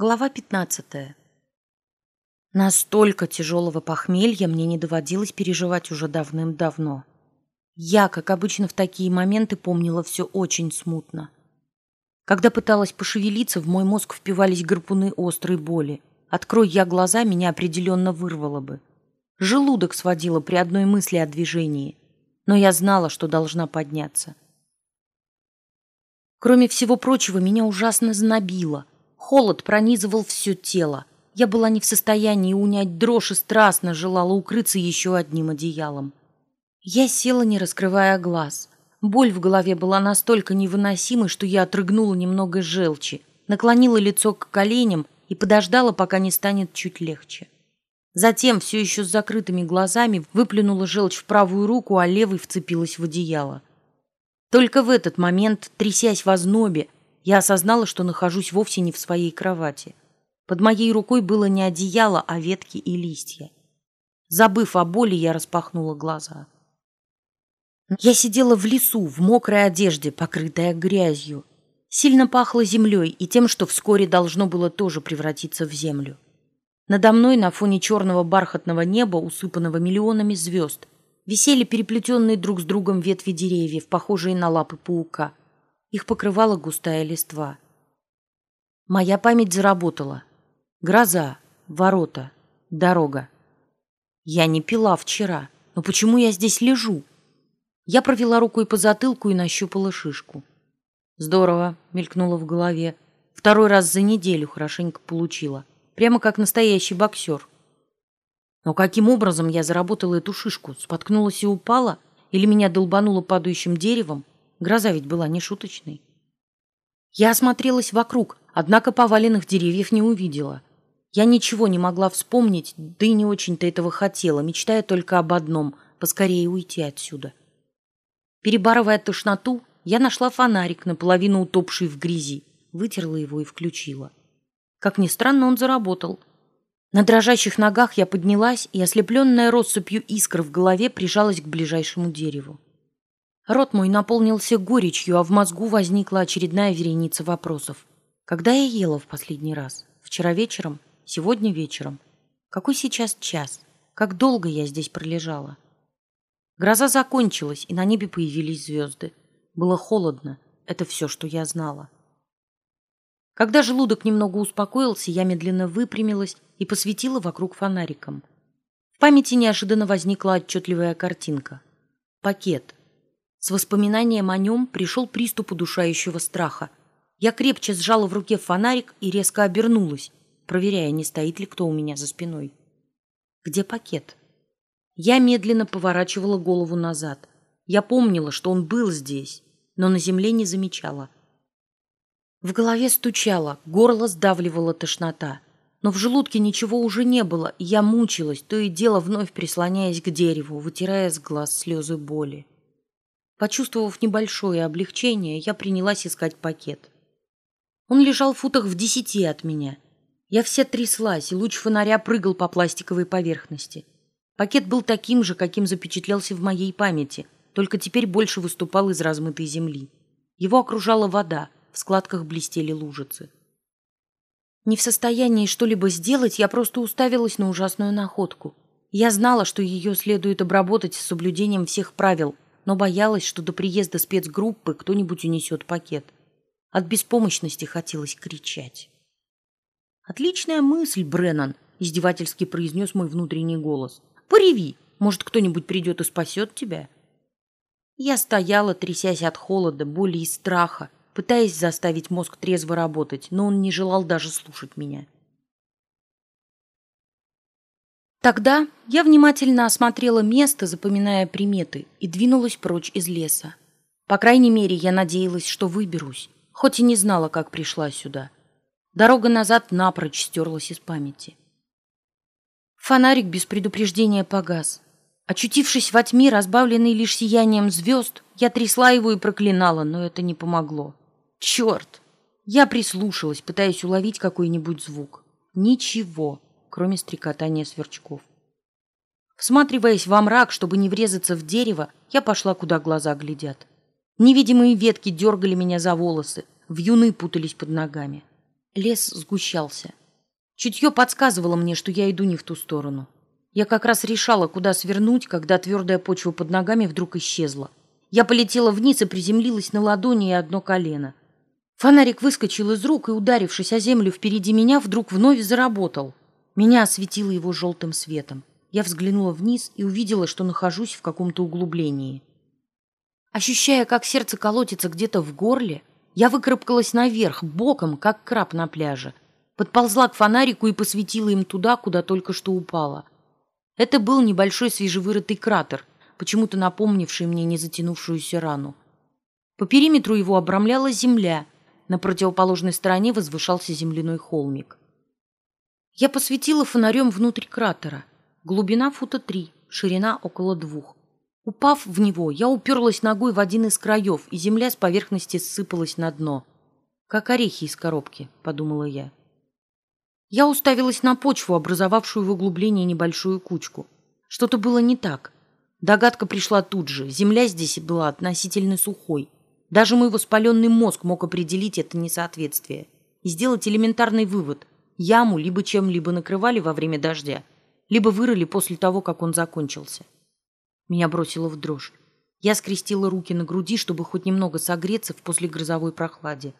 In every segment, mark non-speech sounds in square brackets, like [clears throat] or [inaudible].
Глава 15. Настолько тяжелого похмелья мне не доводилось переживать уже давным-давно. Я, как обычно в такие моменты, помнила все очень смутно. Когда пыталась пошевелиться, в мой мозг впивались гарпуны острой боли. Открой я глаза, меня определенно вырвало бы. Желудок сводило при одной мысли о движении, но я знала, что должна подняться. Кроме всего прочего, меня ужасно знобило — Холод пронизывал все тело. Я была не в состоянии унять дрожь и страстно желала укрыться еще одним одеялом. Я села, не раскрывая глаз. Боль в голове была настолько невыносимой, что я отрыгнула немного желчи, наклонила лицо к коленям и подождала, пока не станет чуть легче. Затем, все еще с закрытыми глазами, выплюнула желчь в правую руку, а левой вцепилась в одеяло. Только в этот момент, трясясь в ознобе, я осознала, что нахожусь вовсе не в своей кровати. Под моей рукой было не одеяло, а ветки и листья. Забыв о боли, я распахнула глаза. Я сидела в лесу, в мокрой одежде, покрытая грязью. Сильно пахло землей и тем, что вскоре должно было тоже превратиться в землю. Надо мной на фоне черного бархатного неба, усыпанного миллионами звезд, висели переплетенные друг с другом ветви деревьев, похожие на лапы паука. Их покрывала густая листва. Моя память заработала. Гроза, ворота, дорога. Я не пила вчера, но почему я здесь лежу? Я провела рукой по затылку и нащупала шишку. Здорово, мелькнуло в голове. Второй раз за неделю хорошенько получила. Прямо как настоящий боксер. Но каким образом я заработала эту шишку? Споткнулась и упала? Или меня долбануло падающим деревом? Гроза ведь была не шуточной. Я осмотрелась вокруг, однако поваленных деревьев не увидела. Я ничего не могла вспомнить, да и не очень-то этого хотела, мечтая только об одном — поскорее уйти отсюда. Перебарывая тошноту, я нашла фонарик, наполовину утопший в грязи, вытерла его и включила. Как ни странно, он заработал. На дрожащих ногах я поднялась и, ослепленная россыпью искр в голове, прижалась к ближайшему дереву. Рот мой наполнился горечью, а в мозгу возникла очередная вереница вопросов. Когда я ела в последний раз? Вчера вечером? Сегодня вечером? Какой сейчас час? Как долго я здесь пролежала? Гроза закончилась, и на небе появились звезды. Было холодно. Это все, что я знала. Когда желудок немного успокоился, я медленно выпрямилась и посветила вокруг фонариком. В памяти неожиданно возникла отчетливая картинка. Пакет. С воспоминанием о нем пришел приступ удушающего страха. Я крепче сжала в руке фонарик и резко обернулась, проверяя, не стоит ли кто у меня за спиной. Где пакет? Я медленно поворачивала голову назад. Я помнила, что он был здесь, но на земле не замечала. В голове стучало, горло сдавливала тошнота. Но в желудке ничего уже не было, и я мучилась, то и дело вновь прислоняясь к дереву, вытирая с глаз слезы боли. Почувствовав небольшое облегчение, я принялась искать пакет. Он лежал в футах в десяти от меня. Я вся тряслась, и луч фонаря прыгал по пластиковой поверхности. Пакет был таким же, каким запечатлелся в моей памяти, только теперь больше выступал из размытой земли. Его окружала вода, в складках блестели лужицы. Не в состоянии что-либо сделать, я просто уставилась на ужасную находку. Я знала, что ее следует обработать с соблюдением всех правил – но боялась, что до приезда спецгруппы кто-нибудь унесет пакет. От беспомощности хотелось кричать. «Отличная мысль, Бреннан!» — издевательски произнес мой внутренний голос. «Пореви! Может, кто-нибудь придет и спасет тебя?» Я стояла, трясясь от холода, боли и страха, пытаясь заставить мозг трезво работать, но он не желал даже слушать меня. Тогда я внимательно осмотрела место, запоминая приметы, и двинулась прочь из леса. По крайней мере, я надеялась, что выберусь, хоть и не знала, как пришла сюда. Дорога назад напрочь стерлась из памяти. Фонарик без предупреждения погас. Очутившись во тьме, разбавленной лишь сиянием звезд, я трясла его и проклинала, но это не помогло. Черт! Я прислушалась, пытаясь уловить какой-нибудь звук. Ничего кроме стрекотания сверчков. Всматриваясь во мрак, чтобы не врезаться в дерево, я пошла, куда глаза глядят. Невидимые ветки дергали меня за волосы, вьюны путались под ногами. Лес сгущался. Чутье подсказывало мне, что я иду не в ту сторону. Я как раз решала, куда свернуть, когда твердая почва под ногами вдруг исчезла. Я полетела вниз и приземлилась на ладони и одно колено. Фонарик выскочил из рук и, ударившись о землю впереди меня, вдруг вновь заработал. Меня осветило его желтым светом. Я взглянула вниз и увидела, что нахожусь в каком-то углублении. Ощущая, как сердце колотится где-то в горле, я выкарабкалась наверх, боком, как краб на пляже. Подползла к фонарику и посветила им туда, куда только что упала. Это был небольшой свежевырытый кратер, почему-то напомнивший мне незатянувшуюся рану. По периметру его обрамляла земля, на противоположной стороне возвышался земляной холмик. Я посветила фонарем внутрь кратера. Глубина фута три, ширина около двух. Упав в него, я уперлась ногой в один из краев, и земля с поверхности ссыпалась на дно. «Как орехи из коробки», — подумала я. Я уставилась на почву, образовавшую в углублении небольшую кучку. Что-то было не так. Догадка пришла тут же. Земля здесь была относительно сухой. Даже мой воспаленный мозг мог определить это несоответствие и сделать элементарный вывод. Яму либо чем-либо накрывали во время дождя, либо вырыли после того, как он закончился. Меня бросило в дрожь. Я скрестила руки на груди, чтобы хоть немного согреться в послегрозовой прохладе.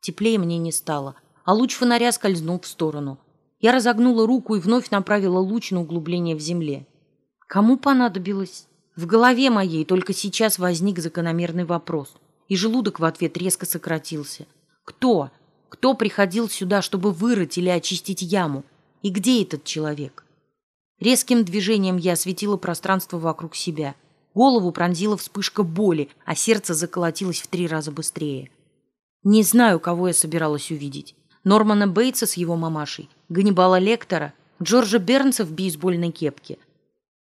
Теплее мне не стало, а луч фонаря скользнул в сторону. Я разогнула руку и вновь направила луч на углубление в земле. Кому понадобилось? В голове моей только сейчас возник закономерный вопрос, и желудок в ответ резко сократился. Кто? Кто приходил сюда, чтобы вырыть или очистить яму? И где этот человек? Резким движением я осветила пространство вокруг себя. Голову пронзила вспышка боли, а сердце заколотилось в три раза быстрее. Не знаю, кого я собиралась увидеть. Нормана Бейтса с его мамашей, Ганнибала Лектора, Джорджа Бернса в бейсбольной кепке.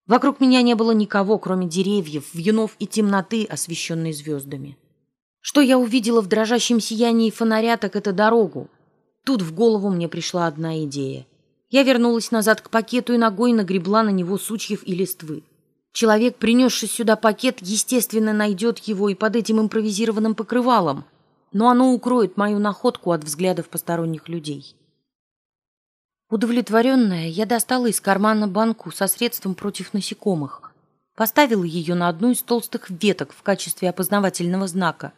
Вокруг меня не было никого, кроме деревьев, вьюнов и темноты, освещенной звездами. Что я увидела в дрожащем сиянии фонаря, так это дорогу. Тут в голову мне пришла одна идея. Я вернулась назад к пакету и ногой нагребла на него сучьев и листвы. Человек, принесший сюда пакет, естественно, найдет его и под этим импровизированным покрывалом, но оно укроет мою находку от взглядов посторонних людей. Удовлетворенная, я достала из кармана банку со средством против насекомых, поставила ее на одну из толстых веток в качестве опознавательного знака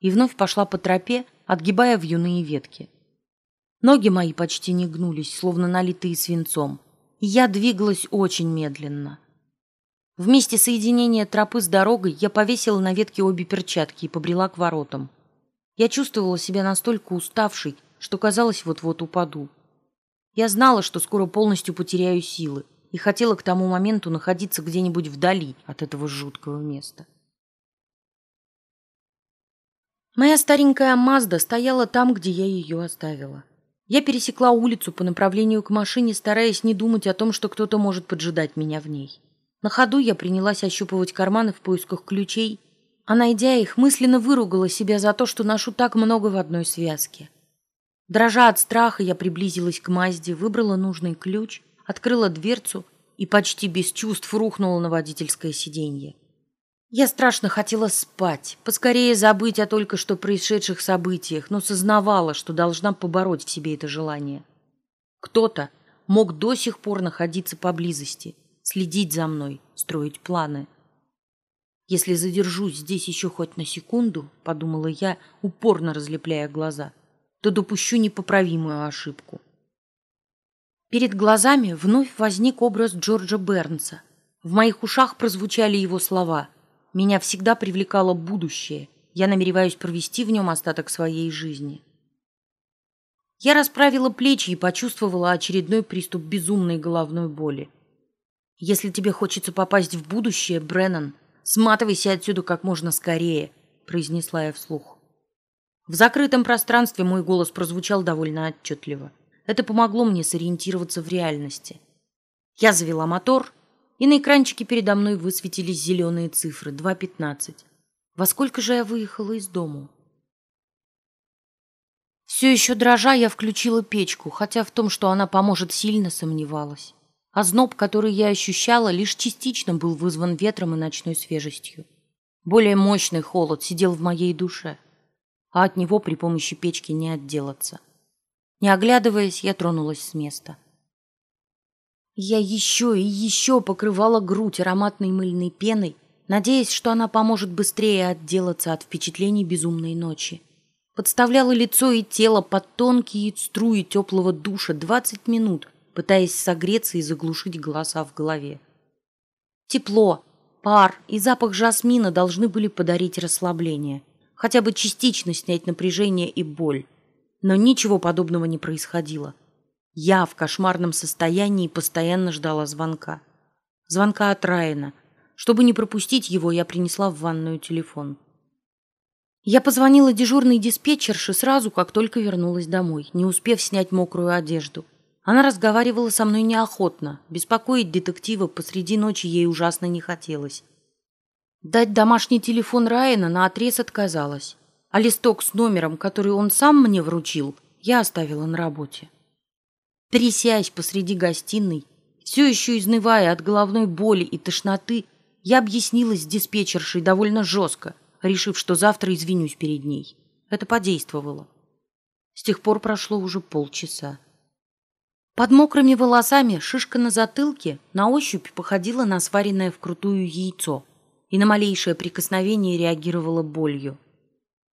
и вновь пошла по тропе, отгибая вьюные ветки. Ноги мои почти не гнулись, словно налитые свинцом, и я двигалась очень медленно. Вместе соединения тропы с дорогой я повесила на ветке обе перчатки и побрела к воротам. Я чувствовала себя настолько уставшей, что казалось, вот-вот упаду. Я знала, что скоро полностью потеряю силы, и хотела к тому моменту находиться где-нибудь вдали от этого жуткого места. Моя старенькая Мазда стояла там, где я ее оставила. Я пересекла улицу по направлению к машине, стараясь не думать о том, что кто-то может поджидать меня в ней. На ходу я принялась ощупывать карманы в поисках ключей, а найдя их, мысленно выругала себя за то, что ношу так много в одной связке. Дрожа от страха, я приблизилась к Мазде, выбрала нужный ключ, открыла дверцу и почти без чувств рухнула на водительское сиденье. Я страшно хотела спать, поскорее забыть о только что происшедших событиях, но сознавала, что должна побороть в себе это желание. Кто-то мог до сих пор находиться поблизости, следить за мной, строить планы. Если задержусь здесь еще хоть на секунду, подумала я, упорно разлепляя глаза, то допущу непоправимую ошибку. Перед глазами вновь возник образ Джорджа Бернса. В моих ушах прозвучали его слова — меня всегда привлекало будущее. Я намереваюсь провести в нем остаток своей жизни. Я расправила плечи и почувствовала очередной приступ безумной головной боли. «Если тебе хочется попасть в будущее, Бреннан, сматывайся отсюда как можно скорее», — произнесла я вслух. В закрытом пространстве мой голос прозвучал довольно отчетливо. Это помогло мне сориентироваться в реальности. Я завела мотор и на экранчике передо мной высветились зеленые цифры 2.15. Во сколько же я выехала из дому? Все еще дрожа, я включила печку, хотя в том, что она поможет, сильно сомневалась. А зноб, который я ощущала, лишь частично был вызван ветром и ночной свежестью. Более мощный холод сидел в моей душе, а от него при помощи печки не отделаться. Не оглядываясь, я тронулась с места. Я еще и еще покрывала грудь ароматной мыльной пеной, надеясь, что она поможет быстрее отделаться от впечатлений безумной ночи. Подставляла лицо и тело под тонкие струи теплого душа двадцать минут, пытаясь согреться и заглушить голоса в голове. Тепло, пар и запах жасмина должны были подарить расслабление, хотя бы частично снять напряжение и боль. Но ничего подобного не происходило. Я в кошмарном состоянии постоянно ждала звонка. Звонка от Райана. Чтобы не пропустить его, я принесла в ванную телефон. Я позвонила дежурной диспетчерше сразу, как только вернулась домой, не успев снять мокрую одежду. Она разговаривала со мной неохотно, беспокоить детектива посреди ночи ей ужасно не хотелось. Дать домашний телефон Райана на отрез отказалась, а листок с номером, который он сам мне вручил, я оставила на работе. Трясясь посреди гостиной, все еще изнывая от головной боли и тошноты, я объяснилась с диспетчершей довольно жестко – решив, что завтра извинюсь перед ней. Это подействовало. С тех пор прошло уже полчаса. Под мокрыми волосами шишка на затылке на ощупь походила на сваренное вкрутую яйцо и на малейшее прикосновение реагировала болью.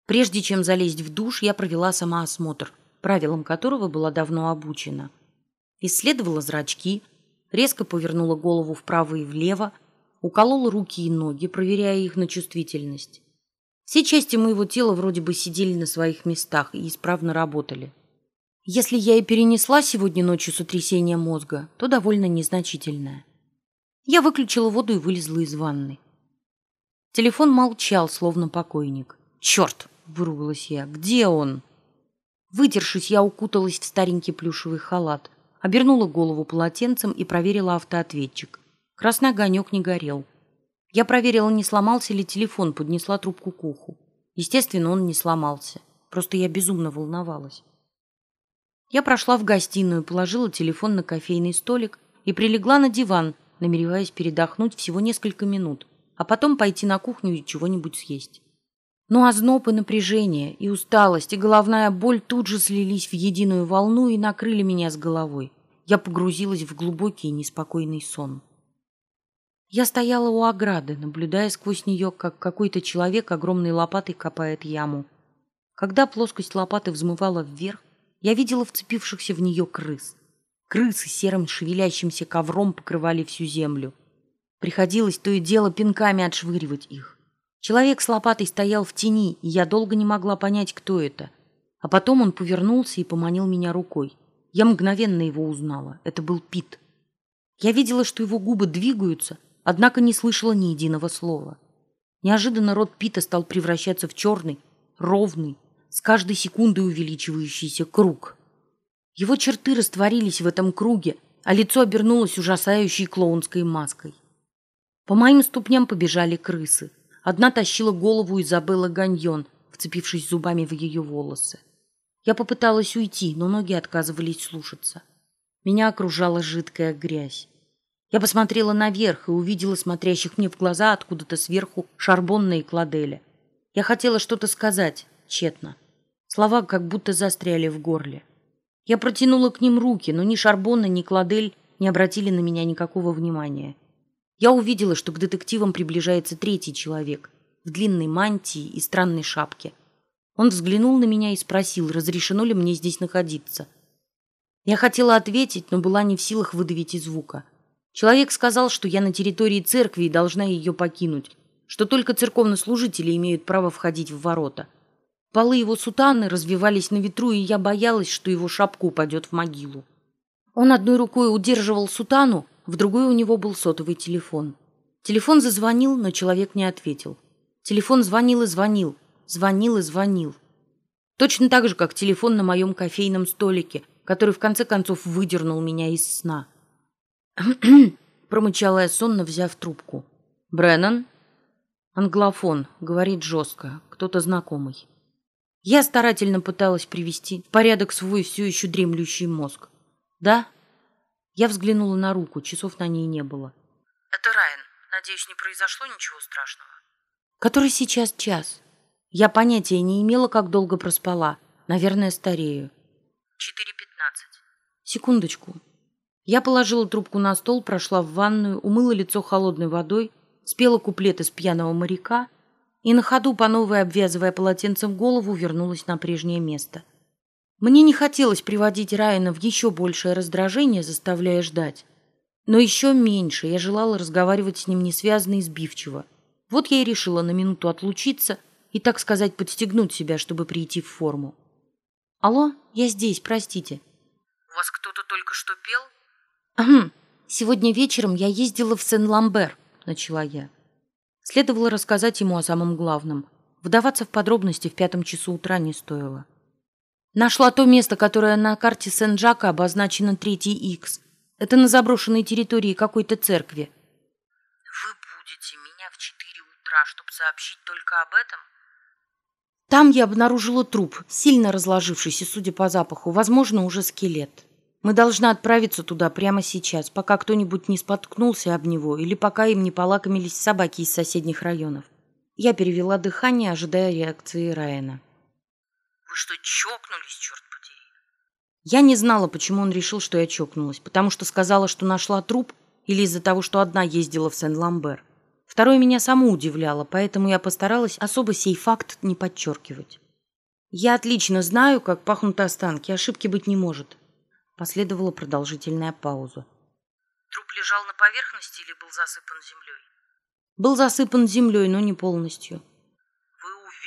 Прежде чем залезть в душ, я провела самоосмотр, правилам которого была давно обучена. Исследовала зрачки, резко повернула голову вправо и влево, уколола руки и ноги, проверяя их на чувствительность. Все части моего тела вроде бы сидели на своих местах и исправно работали. Если я и перенесла сегодня ночью сотрясение мозга, то довольно незначительное. Я выключила воду и вылезла из ванны. Телефон молчал, словно покойник. «Черт!» — выругалась я. «Где он?» Вытершись, я укуталась в старенький плюшевый халат, обернула голову полотенцем и проверила автоответчик. Красный огонек не горел. Я проверила, не сломался ли телефон, поднесла трубку к уху. Естественно, он не сломался. Просто я безумно волновалась. Я прошла в гостиную, положила телефон на кофейный столик и прилегла на диван, намереваясь передохнуть всего несколько минут, а потом пойти на кухню и чего-нибудь съесть. Но озноб и напряжение, и усталость, и головная боль тут же слились в единую волну и накрыли меня с головой. Я погрузилась в глубокий и неспокойный сон. Я стояла у ограды, наблюдая сквозь нее, как какой-то человек огромной лопатой копает яму. Когда плоскость лопаты взмывала вверх, я видела вцепившихся в нее крыс. Крысы серым шевелящимся ковром покрывали всю землю. Приходилось то и дело пинками отшвыривать их. Человек с лопатой стоял в тени, и я долго не могла понять, кто это. А потом он повернулся и поманил меня рукой. Я мгновенно его узнала. Это был Пит. Я видела, что его губы двигаются — однако не слышала ни единого слова. Неожиданно рот Пита стал превращаться в черный, ровный, с каждой секундой увеличивающийся круг. Его черты растворились в этом круге, а лицо обернулось ужасающей клоунской маской. По моим ступням побежали крысы. Одна тащила голову Изабеллы Ганьон, вцепившись зубами в ее волосы. Я попыталась уйти, но ноги отказывались слушаться. Меня окружала жидкая грязь. Я посмотрела наверх и увидела смотрящих мне в глаза откуда-то сверху Шарбонна и. Я хотела что-то сказать, тщетно. Слова как будто застряли в горле. Я протянула к ним руки, но ни Шарбонна, ни Кладель не обратили на меня никакого внимания. Я увидела, что к детективам приближается третий человек в длинной мантии и странной шапке. Он взглянул на меня и спросил, разрешено ли мне здесь находиться. Я хотела ответить, но была не в силах выдавить и звука. Человек сказал, что я на территории церкви и должна ее покинуть, что только церковнослужители имеют право входить в ворота. Полы его сутаны развивались на ветру, и я боялась, что его шапка упадет в могилу. Он одной рукой удерживал сутану, в другой у него был сотовый телефон. Телефон зазвонил, но человек не ответил. Телефон звонил и звонил, звонил и звонил. Точно так же, как телефон на моем кофейном столике, который в конце концов выдернул меня из сна. [clears throat] промычала я сонно, взяв трубку. «Бреннан?» «Англофон», — говорит жестко, кто-то знакомый. Я старательно пыталась привести в порядок свой все еще дремлющий мозг. «Да?» Я взглянула на руку, часов на ней не было. «Это Райан. Надеюсь, не произошло ничего страшного?» «Который сейчас час?» Я понятия не имела, как долго проспала. Наверное, старею. 4.15. Секундочку. Я положила трубку на стол, прошла в ванную, умыла лицо холодной водой, спела куплет из пьяного моряка и на ходу, по новой обвязывая полотенцем голову, вернулась на прежнее место. Мне не хотелось приводить Райана в еще большее раздражение, заставляя ждать. Но еще меньше я желала разговаривать с ним несвязно и сбивчиво. Вот я и решила на минуту отлучиться и, так сказать, подстегнуть себя, чтобы прийти в форму. «Алло, я здесь, простите». У вас кто-то только что пел? «Ахм, сегодня вечером я ездила в Сен-Ламбер», — начала я. Следовало рассказать ему о самом главном. Вдаваться в подробности в пятом часу утра не стоило. Нашла то место, которое на карте Сен-Жака обозначено третий Икс. Это на заброшенной территории какой-то церкви. Вы будете меня в 4 утра, чтобы сообщить только об этом? Там я обнаружила труп, сильно разложившийся, судя по запаху, возможно, уже скелет. Мы должны отправиться туда прямо сейчас, пока кто-нибудь не споткнулся об него или пока им не полакомились собаки из соседних районов. Я перевела дыхание, ожидая реакции Райана. Вы что, чокнулись, черт подери? Я не знала, почему он решил, что я чокнулась, потому что сказала, что нашла труп, или из-за того, что одна ездила в Сен-Ламбер. Второе меня само удивляло, поэтому я постаралась особо сей факт не подчеркивать. Я отлично знаю, как пахнут останки, ошибки быть не может. Последовала продолжительная пауза. Труп лежал на поверхности или был засыпан землей? Был засыпан землей, но не полностью.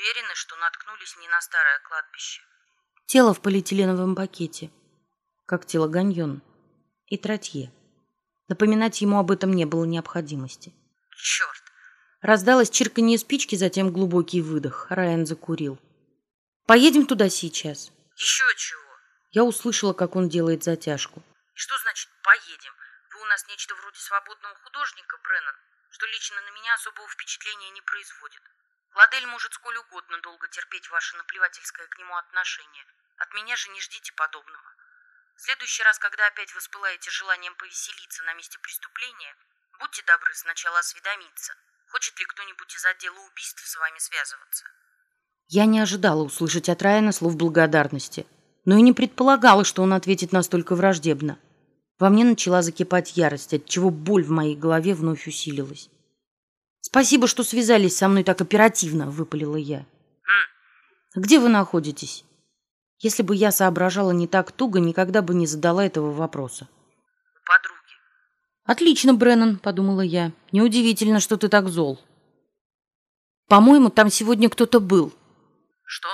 Уверены, что наткнулись не на старое кладбище? Тело в полиэтиленовом пакете, как тело Ганьон и Тротье. Напоминать ему об этом не было необходимости. Черт! Раздалось чирканье спички, затем глубокий выдох. Райан закурил. «Поедем туда сейчас?» Еще чего? Я услышала, как он делает затяжку. И что значит «поедем»? Вы у нас нечто вроде свободного художника, Бреннан, что лично на меня особого впечатления не производит. Ладель может сколь угодно долго терпеть ваше наплевательское к нему отношение. От меня же не ждите подобного. В следующий раз, когда опять воспылаете желанием повеселиться на месте преступления, будьте добры сначала осведомиться, хочет ли кто-нибудь из отдела убийств с вами связываться. Я не ожидала услышать от Райана слов благодарности, но и не предполагала, что он ответит настолько враждебно. Во мне начала закипать ярость, отчего боль в моей голове вновь усилилась. «Спасибо, что связались со мной так оперативно», — выпалила я. «Где вы находитесь?» Если бы я соображала не так туго, никогда бы не задала этого вопроса. У подруги. «Отлично, Бреннан», — подумала я. «Неудивительно, что ты так зол». «По-моему, там сегодня кто-то был». Что?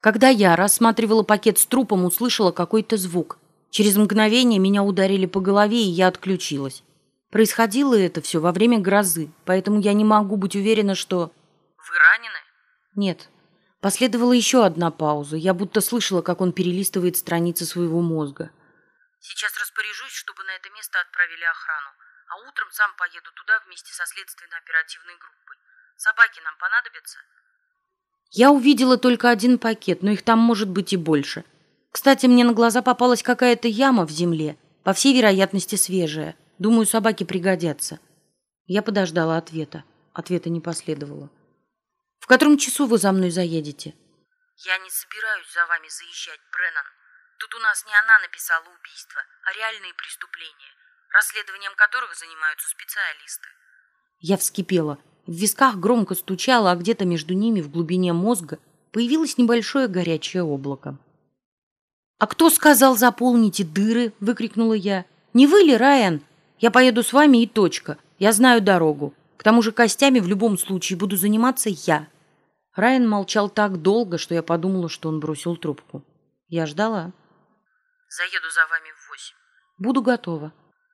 Когда я рассматривала пакет с трупом, услышала какой-то звук. Через мгновение меня ударили по голове, и я отключилась. Происходило это все во время грозы, поэтому я не могу быть уверена, что... Вы ранены? Нет. Последовала еще одна пауза. Я будто слышала, как он перелистывает страницы своего мозга. Сейчас распоряжусь, чтобы на это место отправили охрану. А утром сам поеду туда вместе со следственно-оперативной группой. Собаки нам понадобятся? Я увидела только один пакет, но их там может быть и больше. Кстати, мне на глаза попалась какая-то яма в земле, по всей вероятности свежая. Думаю, собаки пригодятся. Я подождала ответа. Ответа не последовало. В котором часу вы за мной заедете? Я не собираюсь за вами заезжать, Бреннан. Тут у нас не она написала убийство, а реальные преступления, расследованием которых занимаются специалисты. Я вскипела. В висках громко стучало, а где-то между ними в глубине мозга появилось небольшое горячее облако. «А кто сказал заполните дыры?» — выкрикнула я. «Не вы ли, Райан? Я поеду с вами и точка. Я знаю дорогу. К тому же костями в любом случае буду заниматься я». Райан молчал так долго, что я подумала, что он бросил трубку. Я ждала. Заеду за вами в восемь. Буду готова.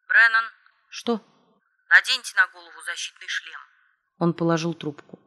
Бреннан, Что? наденьте на голову защитный шлем. Он положил трубку.